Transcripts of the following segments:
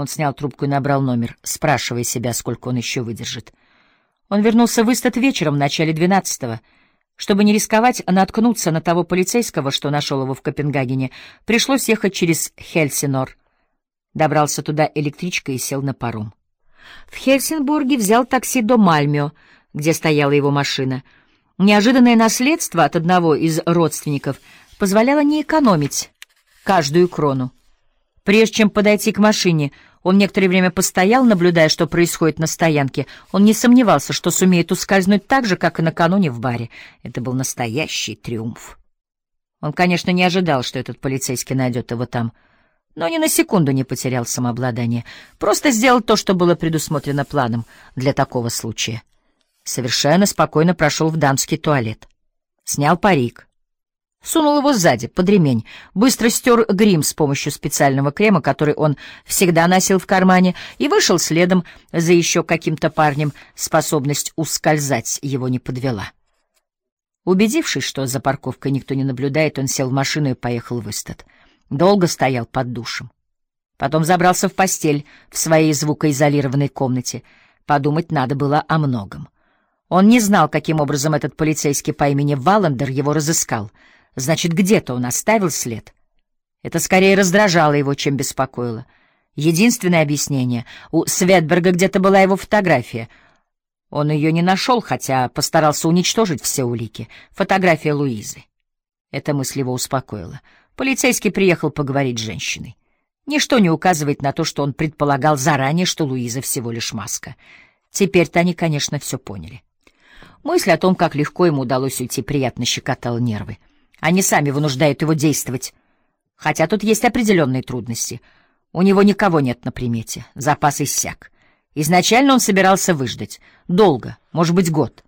Он снял трубку и набрал номер, спрашивая себя, сколько он еще выдержит. Он вернулся в Истат вечером в начале двенадцатого. Чтобы не рисковать наткнуться на того полицейского, что нашел его в Копенгагене, пришлось ехать через Хельсинор. Добрался туда электричкой и сел на паром. В Хельсинбурге взял такси до Мальмё, где стояла его машина. Неожиданное наследство от одного из родственников позволяло не экономить каждую крону. Прежде чем подойти к машине, он некоторое время постоял, наблюдая, что происходит на стоянке. Он не сомневался, что сумеет ускользнуть так же, как и накануне в баре. Это был настоящий триумф. Он, конечно, не ожидал, что этот полицейский найдет его там, но ни на секунду не потерял самообладание. Просто сделал то, что было предусмотрено планом для такого случая. Совершенно спокойно прошел в дамский туалет. Снял парик Сунул его сзади, под ремень, быстро стер грим с помощью специального крема, который он всегда носил в кармане, и вышел следом за еще каким-то парнем. Способность ускользать его не подвела. Убедившись, что за парковкой никто не наблюдает, он сел в машину и поехал в Истат. Долго стоял под душем. Потом забрался в постель в своей звукоизолированной комнате. Подумать надо было о многом. Он не знал, каким образом этот полицейский по имени Валандер его разыскал — Значит, где-то он оставил след. Это скорее раздражало его, чем беспокоило. Единственное объяснение — у Светберга где-то была его фотография. Он ее не нашел, хотя постарался уничтожить все улики. Фотография Луизы. Эта мысль его успокоила. Полицейский приехал поговорить с женщиной. Ничто не указывает на то, что он предполагал заранее, что Луиза всего лишь маска. Теперь-то они, конечно, все поняли. Мысль о том, как легко ему удалось уйти, приятно щекотала нервы. Они сами вынуждают его действовать. Хотя тут есть определенные трудности. У него никого нет на примете, запас иссяк. Изначально он собирался выждать. Долго, может быть, год.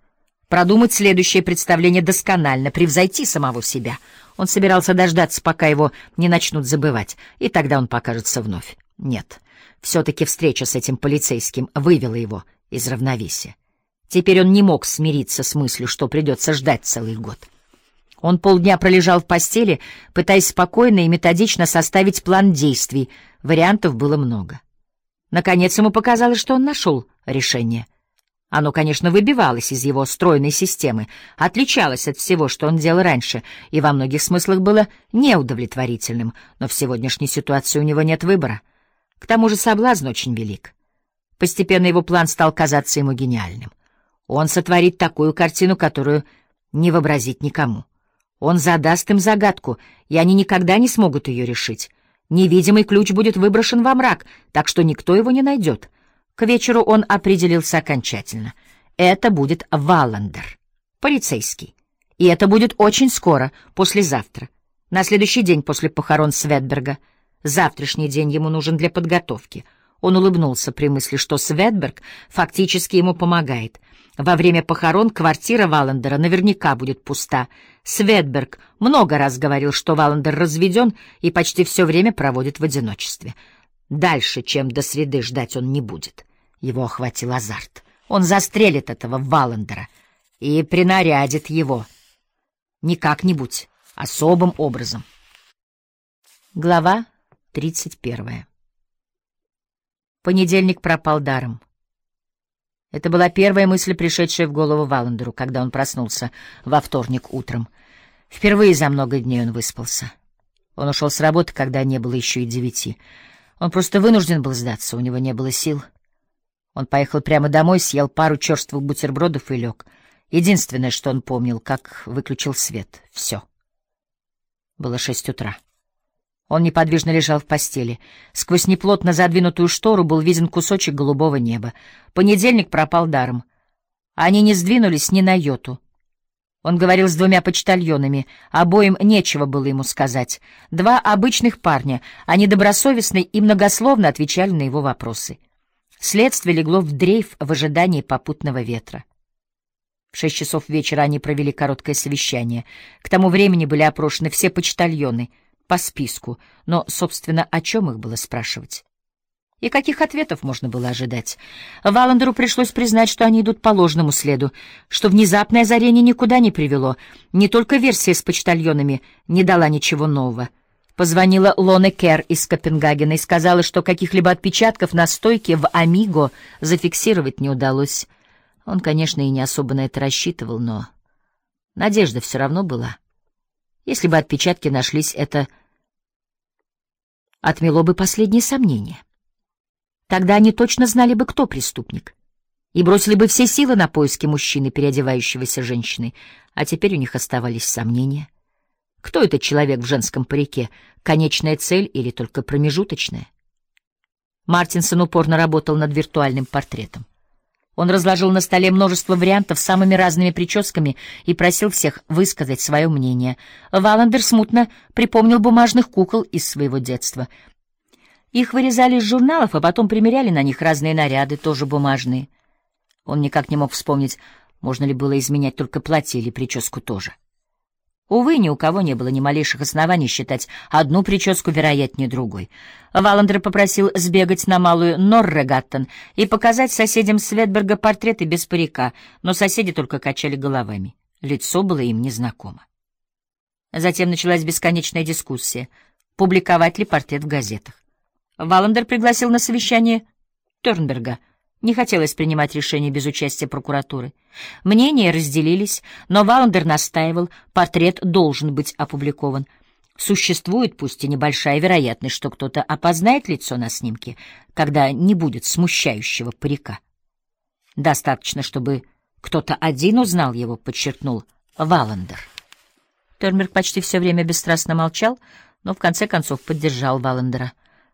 Продумать следующее представление досконально, превзойти самого себя. Он собирался дождаться, пока его не начнут забывать, и тогда он покажется вновь. Нет, все-таки встреча с этим полицейским вывела его из равновесия. Теперь он не мог смириться с мыслью, что придется ждать целый год. Он полдня пролежал в постели, пытаясь спокойно и методично составить план действий. Вариантов было много. Наконец ему показалось, что он нашел решение. Оно, конечно, выбивалось из его стройной системы, отличалось от всего, что он делал раньше, и во многих смыслах было неудовлетворительным, но в сегодняшней ситуации у него нет выбора. К тому же соблазн очень велик. Постепенно его план стал казаться ему гениальным. Он сотворит такую картину, которую не вообразить никому. Он задаст им загадку, и они никогда не смогут ее решить. Невидимый ключ будет выброшен во мрак, так что никто его не найдет. К вечеру он определился окончательно. Это будет Валандер, полицейский. И это будет очень скоро, послезавтра, на следующий день после похорон Светберга. Завтрашний день ему нужен для подготовки. Он улыбнулся при мысли, что Светберг фактически ему помогает — во время похорон квартира Валандера наверняка будет пуста. Светберг много раз говорил, что Валандер разведен и почти все время проводит в одиночестве. Дальше, чем до среды, ждать он не будет. Его охватил азарт. Он застрелит этого Валандера и принарядит его. Не как-нибудь, особым образом. Глава тридцать первая. Понедельник пропал даром. Это была первая мысль, пришедшая в голову Валандеру, когда он проснулся во вторник утром. Впервые за много дней он выспался. Он ушел с работы, когда не было еще и девяти. Он просто вынужден был сдаться, у него не было сил. Он поехал прямо домой, съел пару черствых бутербродов и лег. Единственное, что он помнил, как выключил свет. Все. Было шесть утра. Он неподвижно лежал в постели. Сквозь неплотно задвинутую штору был виден кусочек голубого неба. Понедельник пропал даром. Они не сдвинулись ни на йоту. Он говорил с двумя почтальонами, обоим нечего было ему сказать. Два обычных парня, они добросовестно и многословно отвечали на его вопросы. Следствие легло в дрейф в ожидании попутного ветра. В шесть часов вечера они провели короткое совещание. К тому времени были опрошены все почтальоны — по списку, но, собственно, о чем их было спрашивать? И каких ответов можно было ожидать? Валандеру пришлось признать, что они идут по ложному следу, что внезапное озарение никуда не привело. Не только версия с почтальонами не дала ничего нового. Позвонила Лоне Кер из Копенгагена и сказала, что каких-либо отпечатков на стойке в Амиго зафиксировать не удалось. Он, конечно, и не особо на это рассчитывал, но надежда все равно была. Если бы отпечатки нашлись, это отмело бы последние сомнения. Тогда они точно знали бы, кто преступник, и бросили бы все силы на поиски мужчины, переодевающегося женщиной, а теперь у них оставались сомнения. Кто этот человек в женском парике? Конечная цель или только промежуточная? Мартинсон упорно работал над виртуальным портретом. Он разложил на столе множество вариантов с самыми разными прическами и просил всех высказать свое мнение. Валандер смутно припомнил бумажных кукол из своего детства. Их вырезали из журналов, а потом примеряли на них разные наряды, тоже бумажные. Он никак не мог вспомнить, можно ли было изменять только платье или прическу тоже. Увы, ни у кого не было ни малейших оснований считать одну прическу вероятнее другой. Валандер попросил сбегать на малую Норрегаттен и показать соседям Светберга портреты без парика, но соседи только качали головами. Лицо было им незнакомо. Затем началась бесконечная дискуссия, публиковать ли портрет в газетах. Валандер пригласил на совещание Тернберга — не хотелось принимать решение без участия прокуратуры. Мнения разделились, но Валандер настаивал, портрет должен быть опубликован. Существует, пусть и небольшая вероятность, что кто-то опознает лицо на снимке, когда не будет смущающего парика. Достаточно, чтобы кто-то один узнал его, подчеркнул Валандер. Термерк почти все время бесстрастно молчал, но в конце концов поддержал Валандера.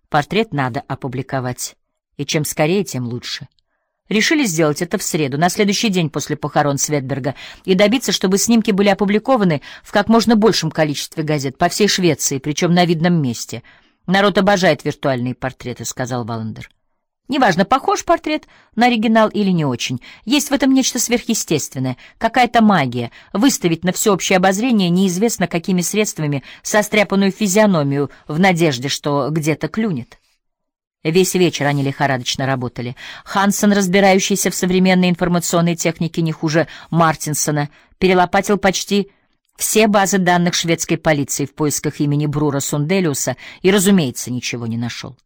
Портрет надо опубликовать, и чем скорее, тем лучше. Решили сделать это в среду, на следующий день после похорон Светберга, и добиться, чтобы снимки были опубликованы в как можно большем количестве газет по всей Швеции, причем на видном месте. «Народ обожает виртуальные портреты», — сказал Валандер. Неважно, похож портрет на оригинал или не очень. Есть в этом нечто сверхъестественное, какая-то магия. Выставить на всеобщее обозрение неизвестно какими средствами состряпанную физиономию в надежде, что где-то клюнет. Весь вечер они лихорадочно работали. Хансен, разбирающийся в современной информационной технике не хуже Мартинсона, перелопатил почти все базы данных шведской полиции в поисках имени Брура Сунделиуса и, разумеется, ничего не нашел.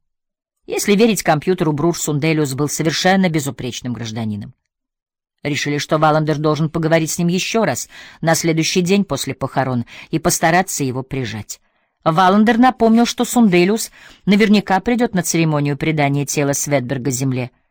Если верить компьютеру, Брур Сунделиус был совершенно безупречным гражданином. Решили, что Валандер должен поговорить с ним еще раз на следующий день после похорон и постараться его прижать. Валандер напомнил, что Сунделюс наверняка придет на церемонию предания тела Светберга земле —